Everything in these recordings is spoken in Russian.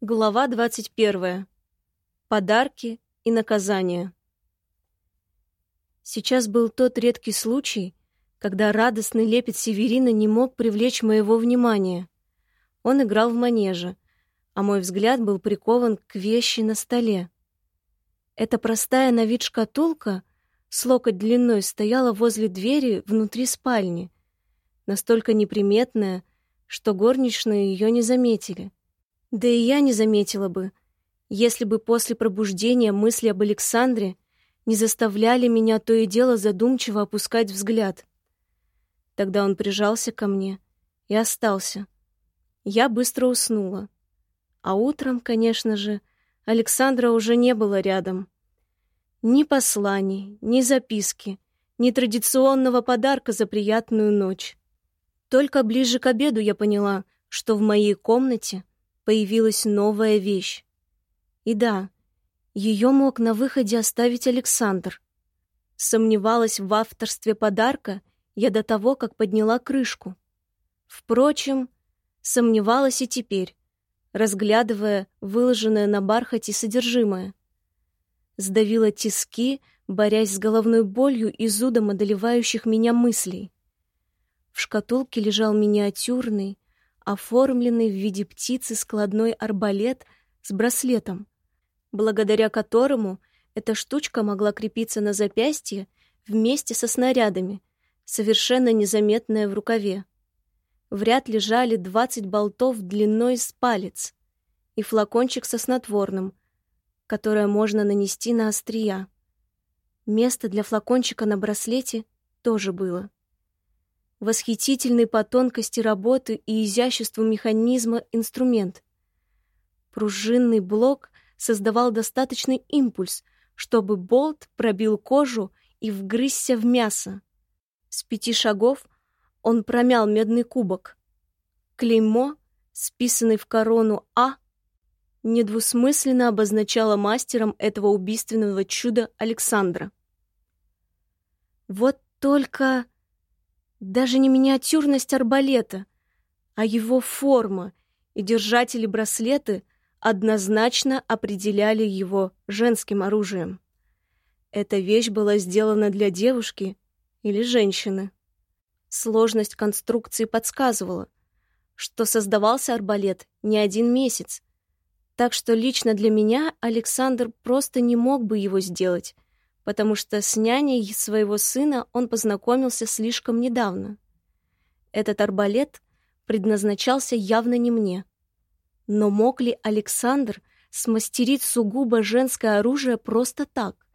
Глава 21. Подарки и наказания. Сейчас был тот редкий случай, когда радостный лепет Северина не мог привлечь моего внимания. Он играл в манеже, а мой взгляд был прикован к вещи на столе. Эта простая на вид шкатулка с локоть длиной стояла возле двери внутри спальни, настолько неприметная, что горничные ее не заметили. Да и я не заметила бы, если бы после пробуждения мысли об Александре не заставляли меня то и дело задумчиво опускать взгляд. Тогда он прижался ко мне и остался. Я быстро уснула. А утром, конечно же, Александра уже не было рядом. Ни посланий, ни записки, ни традиционного подарка за приятную ночь. Только ближе к обеду я поняла, что в моей комнате появилась новая вещь. И да, ее мог на выходе оставить Александр. Сомневалась в авторстве подарка я до того, как подняла крышку. Впрочем, сомневалась и теперь, разглядывая выложенное на бархате содержимое. Сдавила тиски, борясь с головной болью и зудом одолевающих меня мыслей. В шкатулке лежал миниатюрный, оформленный в виде птицы складной арбалет с браслетом, благодаря которому эта штучка могла крепиться на запястье вместе со снарядами, совершенно незаметная в рукаве. В ряд лежали двадцать болтов длиной с палец и флакончик со снотворным, которое можно нанести на острия. Место для флакончика на браслете тоже было восхитительный по тонкости работы и изяществу механизма инструмент. Пружинный блок создавал достаточный импульс, чтобы болт пробил кожу и вгрызся в мясо. С пяти шагов он промял медный кубок. Клеймо, списанный в корону А, недвусмысленно обозначало мастером этого убийственного чуда Александра. Вот только... Даже не миниатюрность арбалета, а его форма и держатели браслеты однозначно определяли его женским оружием. Эта вещь была сделана для девушки или женщины. Сложность конструкции подсказывала, что создавался арбалет не один месяц, так что лично для меня Александр просто не мог бы его сделать, потому что с няней своего сына он познакомился слишком недавно. Этот арбалет предназначался явно не мне. Но мог ли Александр смастерить сугубо женское оружие просто так,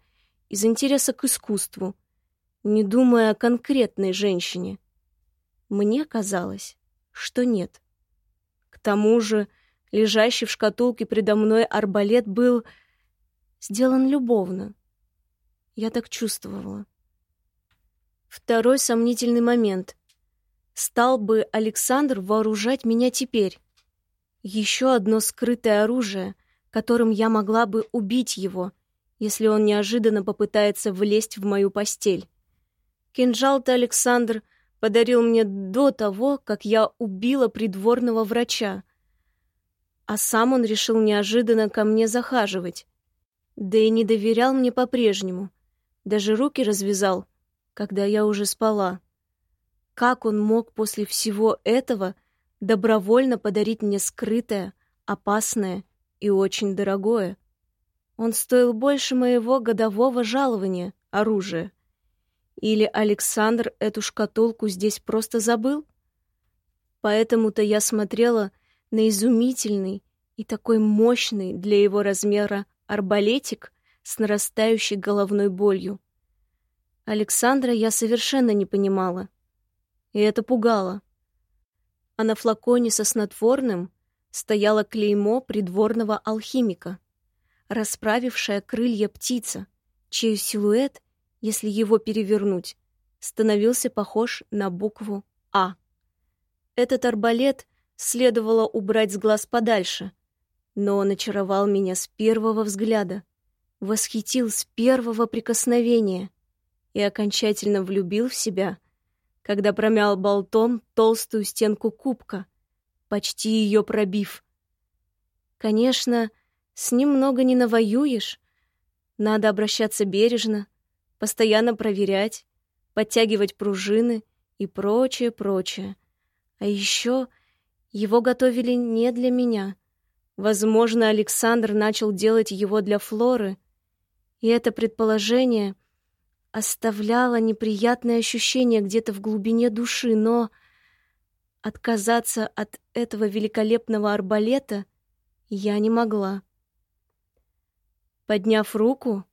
из интереса к искусству, не думая о конкретной женщине? Мне казалось, что нет. К тому же, лежащий в шкатулке предо мной арбалет был сделан любовно. Я так чувствовала. Второй сомнительный момент. Стал бы Александр вооружать меня теперь? Еще одно скрытое оружие, которым я могла бы убить его, если он неожиданно попытается влезть в мою постель. Кинжал-то Александр подарил мне до того, как я убила придворного врача. А сам он решил неожиданно ко мне захаживать. Да и не доверял мне по-прежнему — даже руки развязал, когда я уже спала. Как он мог после всего этого добровольно подарить мне скрытое, опасное и очень дорогое? Он стоил больше моего годового жалования, оружия. Или Александр эту шкатулку здесь просто забыл? Поэтому-то я смотрела на изумительный и такой мощный для его размера арбалетик, с нарастающей головной болью. Александра я совершенно не понимала. И это пугало. А на флаконе со снотворным стояло клеймо придворного алхимика, расправившая крылья птица, чей силуэт, если его перевернуть, становился похож на букву «А». Этот арбалет следовало убрать с глаз подальше, но он очаровал меня с первого взгляда восхитил с первого прикосновения и окончательно влюбил в себя, когда промял болтом толстую стенку кубка, почти ее пробив. Конечно, с ним много не навоюешь. Надо обращаться бережно, постоянно проверять, подтягивать пружины и прочее, прочее. А еще его готовили не для меня. Возможно, Александр начал делать его для Флоры, и это предположение оставляло неприятное ощущение где-то в глубине души, но отказаться от этого великолепного арбалета я не могла. Подняв руку,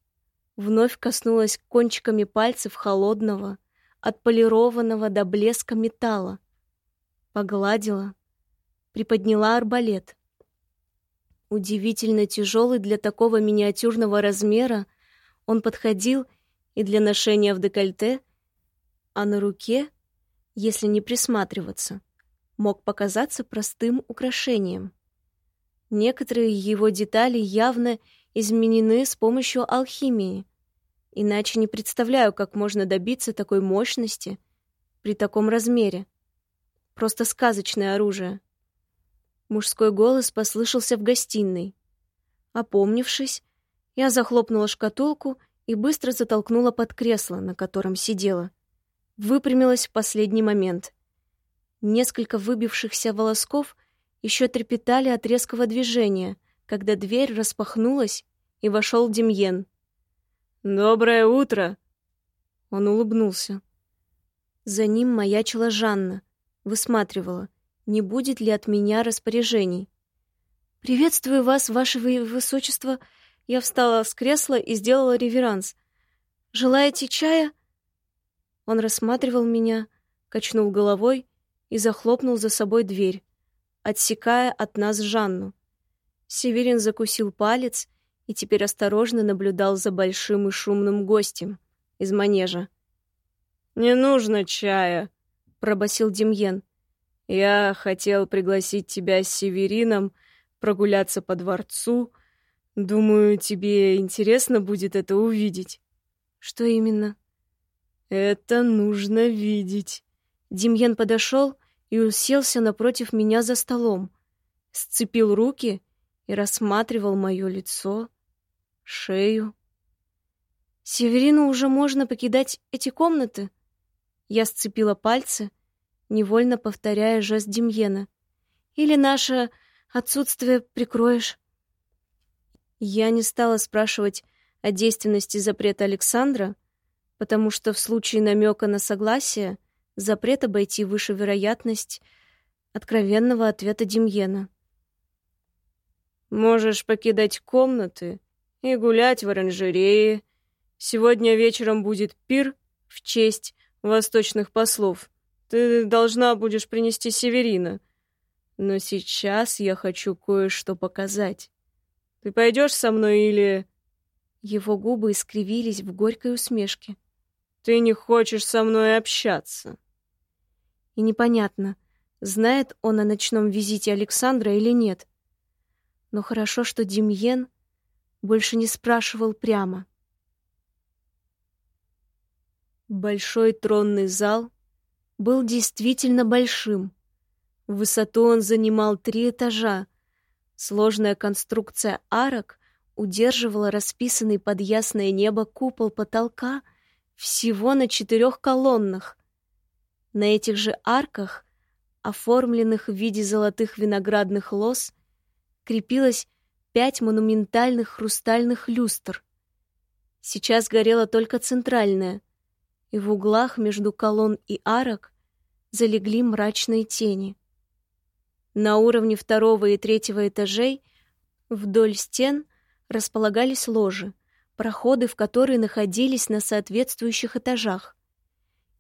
вновь коснулась кончиками пальцев холодного, отполированного до блеска металла. Погладила, приподняла арбалет. Удивительно тяжелый для такого миниатюрного размера, он подходил и для ношения в декольте, а на руке, если не присматриваться, мог показаться простым украшением. Некоторые его детали явно изменены с помощью алхимии. Иначе не представляю, как можно добиться такой мощности при таком размере. Просто сказочное оружие. Мужской голос послышался в гостиной. Опомнившись, я захлопнула шкатулку и быстро затолкнула под кресло, на котором сидела. Выпрямилась в последний момент. Несколько выбившихся волосков еще трепетали от резкого движения, когда дверь распахнулась, и вошел Демьен. «Доброе утро!» Он улыбнулся. За ним маячила Жанна, высматривала, не будет ли от меня распоряжений. «Приветствую вас, ваше высочество!» Я встала с кресла и сделала реверанс. «Желаете чая?» Он рассматривал меня, качнул головой и захлопнул за собой дверь, отсекая от нас Жанну. Северин закусил палец и теперь осторожно наблюдал за большим и шумным гостем из манежа. «Не нужно чая», — пробасил Демьен. «Я хотел пригласить тебя с Северином прогуляться по дворцу. Думаю, тебе интересно будет это увидеть». «Что именно?» «Это нужно видеть». Демьен подошел и уселся напротив меня за столом, сцепил руки и рассматривал мое лицо, шею. «Северину уже можно покидать эти комнаты?» Я сцепила пальцы, невольно повторяя жест Демьена. «Или наше отсутствие прикроешь?» Я не стала спрашивать о действенности запрета Александра, потому что в случае намека на согласие запрет обойти выше вероятность откровенного ответа Демьена. «Можешь покидать комнаты и гулять в оранжерее. Сегодня вечером будет пир в честь восточных послов. Ты должна будешь принести Северина. Но сейчас я хочу кое-что показать. Ты пойдешь со мной или...» Его губы искривились в горькой усмешке. «Ты не хочешь со мной общаться?» И непонятно, знает он о ночном визите Александра или нет. Но хорошо, что Демьен больше не спрашивал прямо. Большой тронный зал был действительно большим. В высоту он занимал три этажа. Сложная конструкция арок удерживала расписанный под ясное небо купол потолка всего на четырех колоннах. На этих же арках, оформленных в виде золотых виноградных лоз, крепилось пять монументальных хрустальных люстр. Сейчас горела только центральная, и в углах между колонн и арок залегли мрачные тени. На уровне второго и третьего этажей вдоль стен располагались ложи, проходы в которые находились на соответствующих этажах.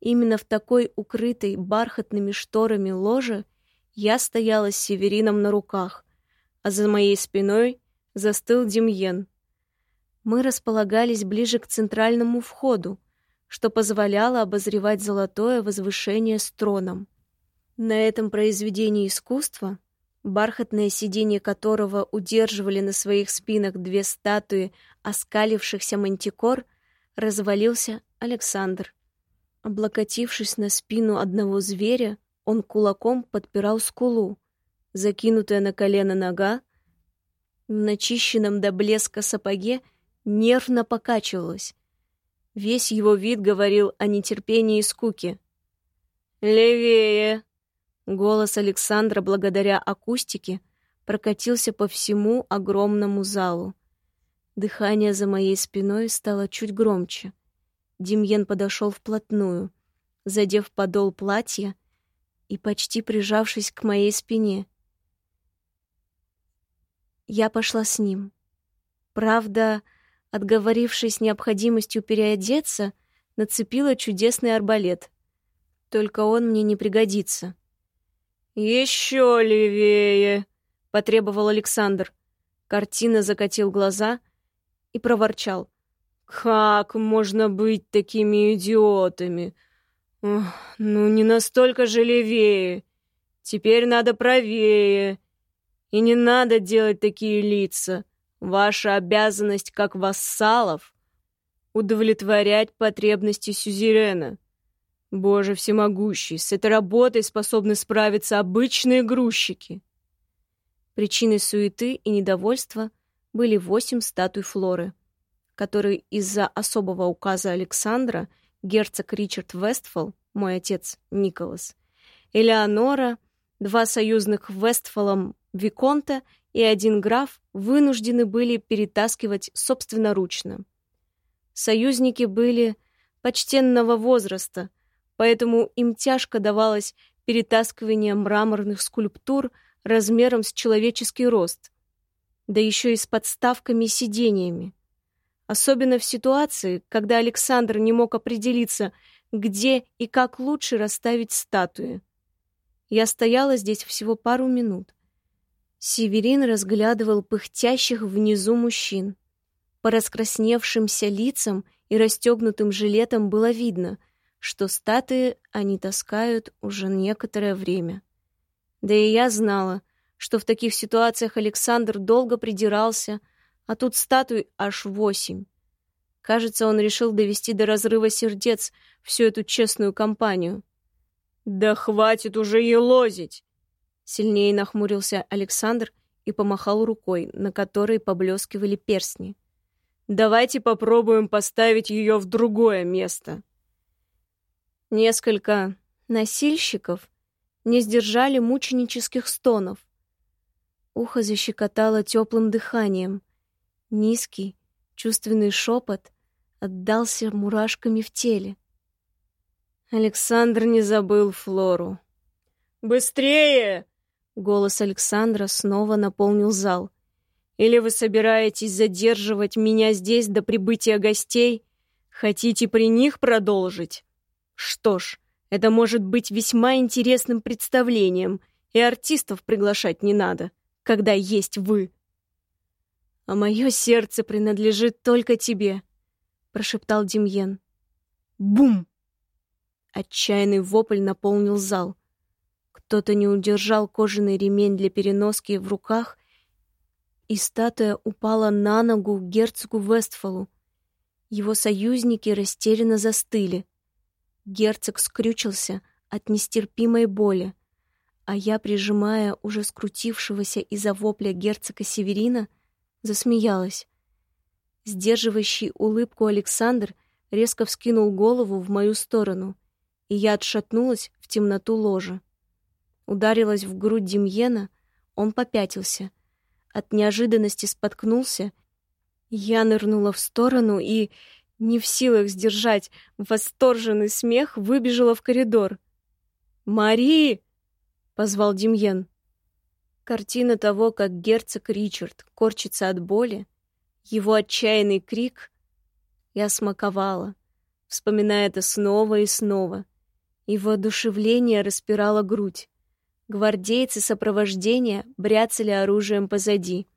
Именно в такой укрытой бархатными шторами ложе я стояла с Северином на руках, а за моей спиной застыл Демьен. Мы располагались ближе к центральному входу, что позволяло обозревать золотое возвышение с троном. На этом произведении искусства, бархатное сиденье которого удерживали на своих спинах две статуи оскалившихся мантикор, развалился Александр. Облокотившись на спину одного зверя, он кулаком подпирал скулу, закинутая на колено нога в начищенном до блеска сапоге нервно покачивалось. Весь его вид говорил о нетерпении и скуке. «Левее!» Голос Александра, благодаря акустике, прокатился по всему огромному залу. Дыхание за моей спиной стало чуть громче. Демьен подошел вплотную, задев подол платья и почти прижавшись к моей спине. Я пошла с ним. Правда, отговорившись необходимостью переодеться, нацепила чудесный арбалет. Только он мне не пригодится. «Еще левее!» — потребовал Александр. Картина закатил глаза и проворчал. «Как можно быть такими идиотами? Ох, ну, не настолько же левее. Теперь надо правее. И не надо делать такие лица. Ваша обязанность как вассалов — удовлетворять потребности сюзерена. Боже всемогущий, с этой работой способны справиться обычные грузчики. Причиной суеты и недовольства были восемь статуй Флоры, которые из-за особого указа Александра герцог Ричард Вестфол, мой отец Николас, Элеонора, два союзных Вестфолом Виконта и один граф вынуждены были перетаскивать собственноручно. Союзники были почтенного возраста, поэтому им тяжко давалось перетаскивание мраморных скульптур размером с человеческий рост, да еще и с подставками и сидениями. Особенно в ситуации, когда Александр не мог определиться, где и как лучше расставить статуи. Я стояла здесь всего пару минут, Северин разглядывал пыхтящих внизу мужчин. По раскрасневшимся лицам и расстегнутым жилетам было видно, что статуи они таскают уже некоторое время. Да и я знала, что в таких ситуациях Александр долго придирался, а тут статуй аж восемь. Кажется, он решил довести до разрыва сердец всю эту честную компанию. «Да хватит уже елозить!» Сильнее нахмурился Александр и помахал рукой, на которой поблескивали перстни. «Давайте попробуем поставить ее в другое место». Несколько носильщиков не сдержали мученических стонов. Ухо защекотало теплым дыханием. Низкий, чувственный шепот отдался мурашками в теле. Александр не забыл Флору. «Быстрее!» Голос Александра снова наполнил зал. «Или вы собираетесь задерживать меня здесь до прибытия гостей? Хотите при них продолжить? Что ж, это может быть весьма интересным представлением, и артистов приглашать не надо, когда есть вы». «А мое сердце принадлежит только тебе», — прошептал Демьен. «Бум!» Отчаянный вопль наполнил зал. Кто-то не удержал кожаный ремень для переноски в руках, и статуя упала на ногу герцогу Вестфалу. Его союзники растерянно застыли. Герцог скрючился от нестерпимой боли, а я, прижимая уже скрутившегося из-за вопля герцога Северина, засмеялась. Сдерживающий улыбку Александр резко вскинул голову в мою сторону, и я отшатнулась в темноту ложа ударилась в грудь Демьена, он попятился. От неожиданности споткнулся. Я нырнула в сторону и, не в силах сдержать восторженный смех, выбежала в коридор. «Мари!» — позвал Демьен. Картина того, как герцог Ричард корчится от боли, его отчаянный крик, я смаковала, вспоминая это снова и снова. Его одушевление распирало грудь. Гвардейцы сопровождения бряцали оружием позади.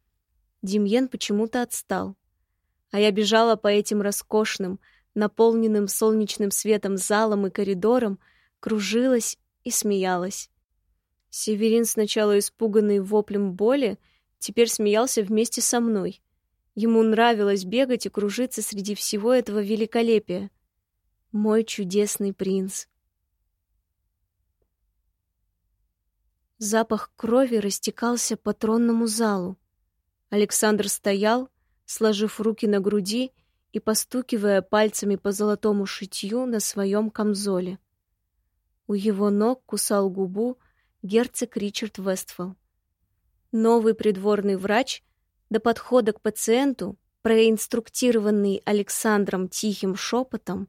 Демьен почему-то отстал. А я бежала по этим роскошным, наполненным солнечным светом залам и коридорам, кружилась и смеялась. Северин, сначала испуганный воплем боли, теперь смеялся вместе со мной. Ему нравилось бегать и кружиться среди всего этого великолепия. Мой чудесный принц. Запах крови растекался по тронному залу. Александр стоял, сложив руки на груди и постукивая пальцами по золотому шитью на своем камзоле. У его ног кусал губу герцог Ричард Вестфол. Новый придворный врач до подхода к пациенту, проинструктированный Александром тихим шепотом,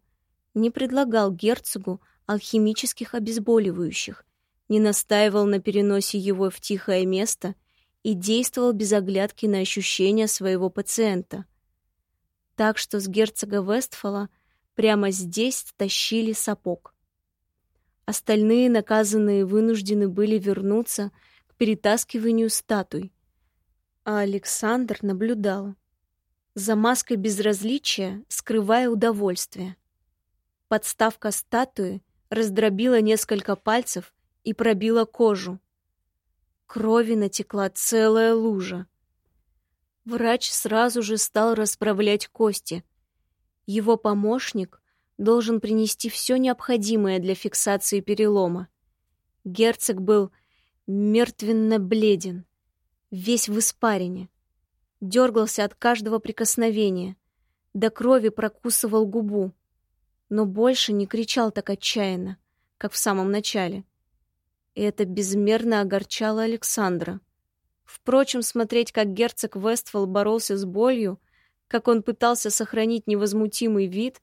не предлагал герцогу алхимических обезболивающих, не настаивал на переносе его в тихое место и действовал без оглядки на ощущения своего пациента. Так что с герцога Вестфола прямо здесь тащили сапог. Остальные наказанные вынуждены были вернуться к перетаскиванию статуй, а Александр наблюдал за маской безразличия, скрывая удовольствие. Подставка статуи раздробила несколько пальцев и пробила кожу. Крови натекла целая лужа. Врач сразу же стал расправлять кости. Его помощник должен принести все необходимое для фиксации перелома. Герцог был мертвенно бледен, весь в испарине. Дергался от каждого прикосновения, до крови прокусывал губу, но больше не кричал так отчаянно, как в самом начале. И это безмерно огорчало Александра. Впрочем, смотреть, как герцог Вестфол боролся с болью, как он пытался сохранить невозмутимый вид,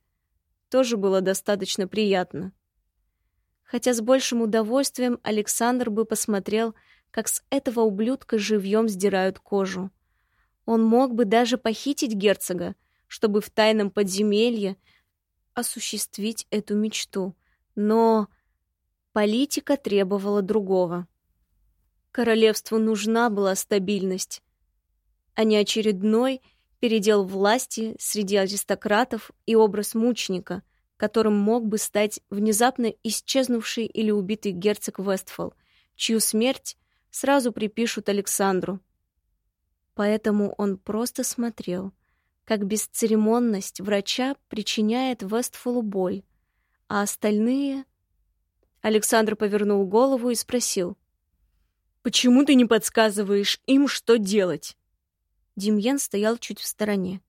тоже было достаточно приятно. Хотя с большим удовольствием Александр бы посмотрел, как с этого ублюдка живьем сдирают кожу. Он мог бы даже похитить герцога, чтобы в тайном подземелье осуществить эту мечту. Но Политика требовала другого. Королевству нужна была стабильность, а не очередной передел власти среди аристократов и образ мученика, которым мог бы стать внезапно исчезнувший или убитый герцог Вестфол, чью смерть сразу припишут Александру. Поэтому он просто смотрел, как бесцеремонность врача причиняет Вестфолу боль, а остальные Александр повернул голову и спросил. «Почему ты не подсказываешь им, что делать?» Демьян стоял чуть в стороне.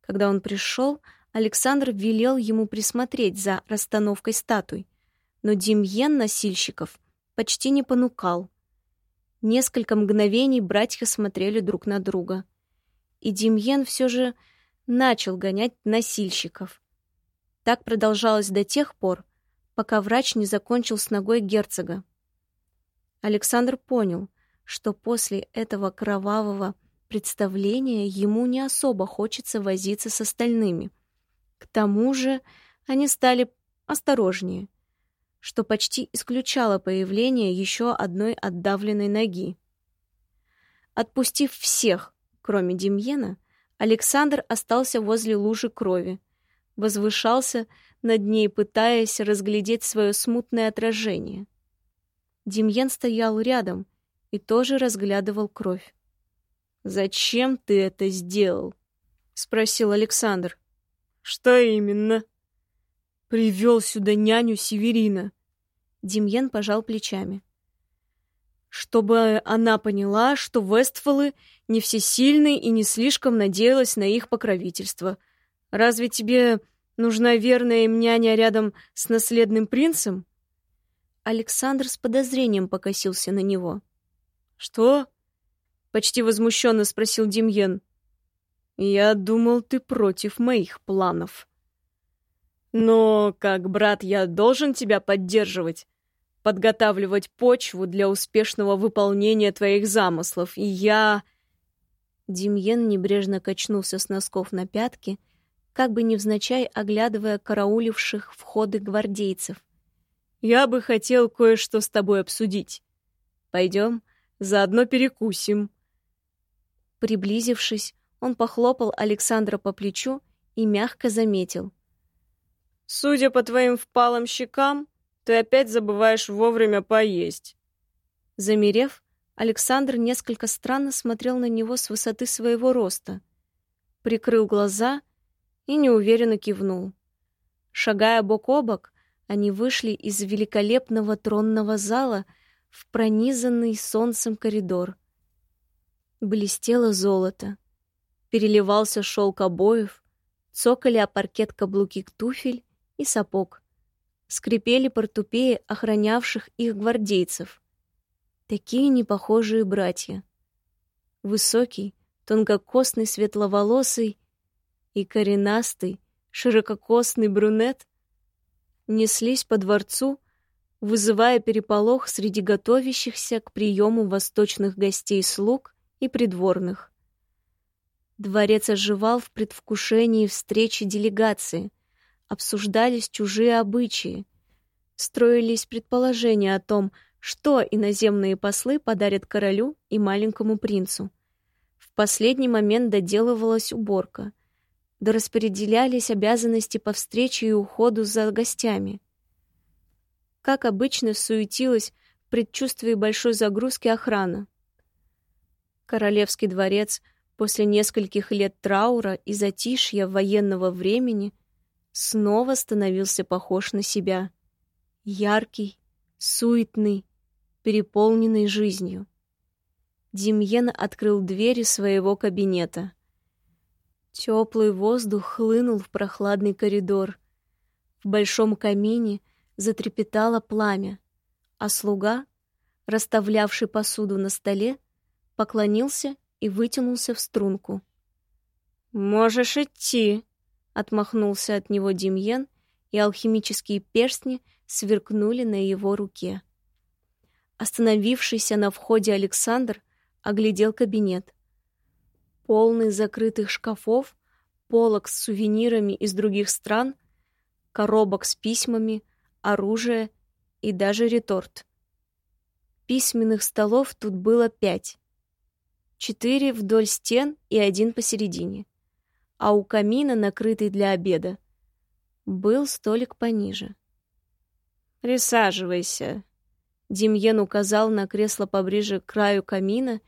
Когда он пришел, Александр велел ему присмотреть за расстановкой статуй, но Демьян носильщиков почти не понукал. Несколько мгновений братья смотрели друг на друга. И Демьян все же начал гонять носильщиков. Так продолжалось до тех пор, пока врач не закончил с ногой герцога. Александр понял, что после этого кровавого представления ему не особо хочется возиться с остальными. К тому же они стали осторожнее, что почти исключало появление еще одной отдавленной ноги. Отпустив всех, кроме Демьена, Александр остался возле лужи крови, возвышался над ней, пытаясь разглядеть свое смутное отражение. Демьян стоял рядом и тоже разглядывал кровь. «Зачем ты это сделал?» — спросил Александр. «Что именно?» «Привел сюда няню Северина». Демьян пожал плечами. «Чтобы она поняла, что Вестфолы не всесильны и не слишком надеялась на их покровительство. Разве тебе Нужна верная им няня рядом с наследным принцем? Александр с подозрением покосился на него. «Что?» — почти возмущенно спросил Демьен. «Я думал, ты против моих планов». «Но, как брат, я должен тебя поддерживать, подготавливать почву для успешного выполнения твоих замыслов, и я...» Демьен небрежно качнулся с носков на пятки — как бы невзначай оглядывая карауливших входы гвардейцев. «Я бы хотел кое-что с тобой обсудить. Пойдем, заодно перекусим». Приблизившись, он похлопал Александра по плечу и мягко заметил. «Судя по твоим впалым щекам, ты опять забываешь вовремя поесть». Замерев, Александр несколько странно смотрел на него с высоты своего роста. Прикрыл глаза и неуверенно кивнул. Шагая бок о бок, они вышли из великолепного тронного зала в пронизанный солнцем коридор. Блестело золото. Переливался шелк обоев, цокали о паркет каблуки туфель и сапог. Скрипели портупеи охранявших их гвардейцев. Такие непохожие братья. Высокий, тонкокосный, светловолосый и коренастый, ширококосный брюнет неслись по дворцу, вызывая переполох среди готовящихся к приему восточных гостей слуг и придворных. Дворец оживал в предвкушении встречи делегации, обсуждались чужие обычаи, строились предположения о том, что иноземные послы подарят королю и маленькому принцу. В последний момент доделывалась уборка, да распределялись обязанности по встрече и уходу за гостями. Как обычно, суетилась в предчувствии большой загрузки охрана. Королевский дворец после нескольких лет траура и затишья военного времени снова становился похож на себя. Яркий, суетный, переполненный жизнью. Демьен открыл двери своего кабинета. Теплый воздух хлынул в прохладный коридор. В большом камине затрепетало пламя, а слуга, расставлявший посуду на столе, поклонился и вытянулся в струнку. «Можешь идти», — отмахнулся от него Демьен, и алхимические перстни сверкнули на его руке. Остановившийся на входе Александр оглядел кабинет. Полный закрытых шкафов, полок с сувенирами из других стран, коробок с письмами, оружие и даже реторт. Письменных столов тут было пять. Четыре вдоль стен и один посередине. А у камина, накрытый для обеда, был столик пониже. «Присаживайся», Демьен указал на кресло поближе к краю камина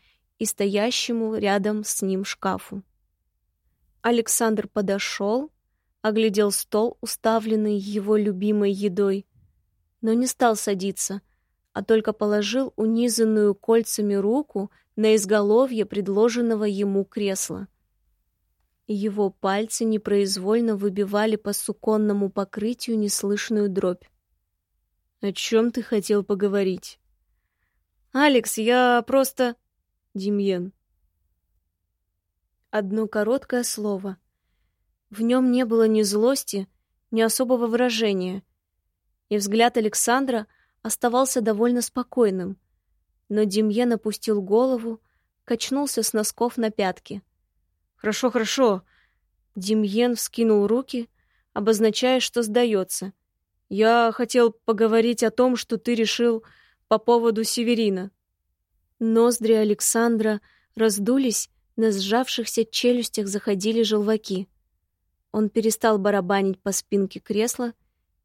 и стоящему рядом с ним шкафу. Александр подошел, оглядел стол, уставленный его любимой едой, но не стал садиться, а только положил унизанную кольцами руку на изголовье предложенного ему кресла. Его пальцы непроизвольно выбивали по суконному покрытию неслышную дробь. «О чем ты хотел поговорить?» «Алекс, я просто...» «Демьен». Одно короткое слово. В нем не было ни злости, ни особого выражения. И взгляд Александра оставался довольно спокойным. Но Демьен опустил голову, качнулся с носков на пятки. «Хорошо, хорошо». Демьен вскинул руки, обозначая, что сдается — я хотел поговорить о том, что ты решил по поводу Северина. Ноздри Александра раздулись, на сжавшихся челюстях заходили желваки. Он перестал барабанить по спинке кресла,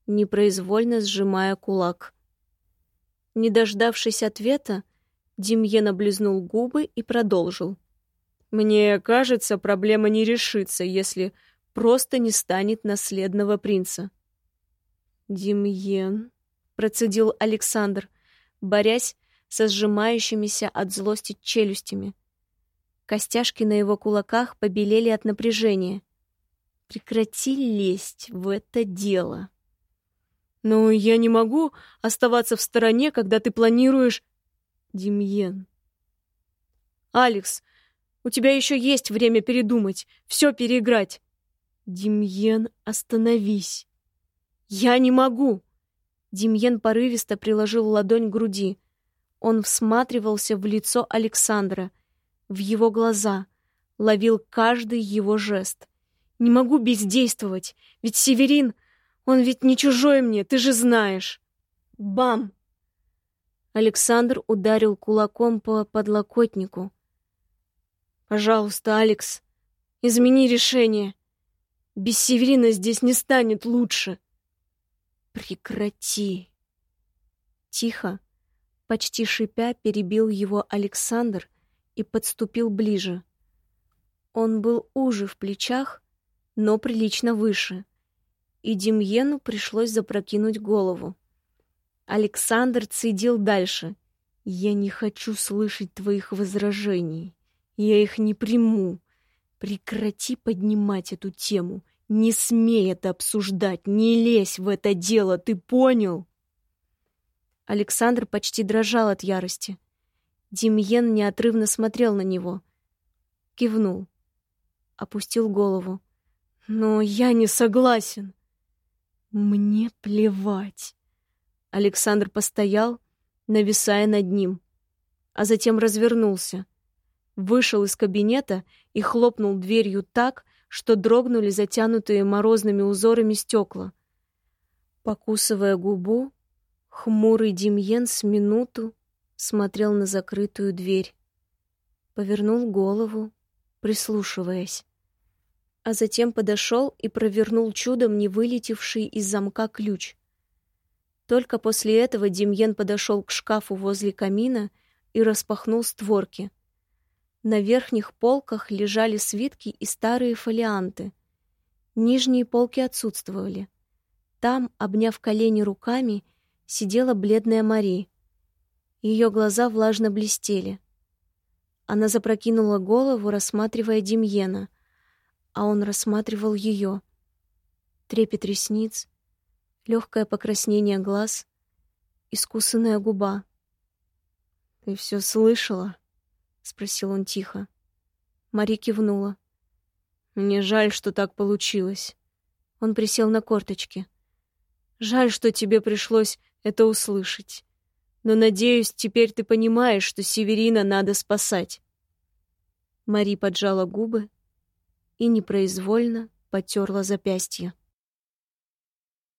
непроизвольно сжимая кулак. Не дождавшись ответа, Демьен облизнул губы и продолжил. «Мне кажется, проблема не решится, если просто не станет наследного принца. «Демьен», — процедил Александр, борясь со сжимающимися от злости челюстями. Костяшки на его кулаках побелели от напряжения. «Прекрати лезть в это дело». «Но я не могу оставаться в стороне, когда ты планируешь...» «Демьен». «Алекс, у тебя еще есть время передумать, все переиграть». «Демьен, остановись». «Я не могу!» Демьен порывисто приложил ладонь к груди. Он всматривался в лицо Александра, в его глаза, ловил каждый его жест. «Не могу бездействовать, ведь Северин, он ведь не чужой мне, ты же знаешь!» Бам! Александр ударил кулаком по подлокотнику. «Пожалуйста, Алекс, измени решение. Без Северина здесь не станет лучше». «Прекрати!» Тихо, почти шипя, перебил его Александр и подступил ближе. Он был уже в плечах, но прилично выше, и Демьену пришлось запрокинуть голову. Александр цедил дальше. «Я не хочу слышать твоих возражений. Я их не приму. Прекрати поднимать эту тему. Не смей это обсуждать. Не лезь в это дело, ты понял? Александр почти дрожал от ярости. Демьен неотрывно смотрел на него. Кивнул. Опустил голову. «Но я не согласен». «Мне плевать». Александр постоял, нависая над ним, а затем развернулся. Вышел из кабинета и хлопнул дверью так, что дрогнули затянутые морозными узорами стекла. Покусывая губу, хмурый Демьен с минуту смотрел на закрытую дверь. Повернул голову, прислушиваясь. А затем подошел и провернул чудом не вылетевший из замка ключ. Только после этого Демьен подошел к шкафу возле камина и распахнул створки. На верхних полках лежали свитки и старые фолианты. Нижние полки отсутствовали. Там, обняв колени руками, сидела бледная Мари. Ее глаза влажно блестели. Она запрокинула голову, рассматривая Демьена, а он рассматривал ее. Трепет ресниц, легкое покраснение глаз, искусанная губа. «Ты все слышала?» — спросил он тихо. Мари кивнула. «Мне жаль, что так получилось». Он присел на корточки. «Жаль, что тебе пришлось это услышать. Но, надеюсь, теперь ты понимаешь, что Северина надо спасать». Мари поджала губы и непроизвольно потерла запястье.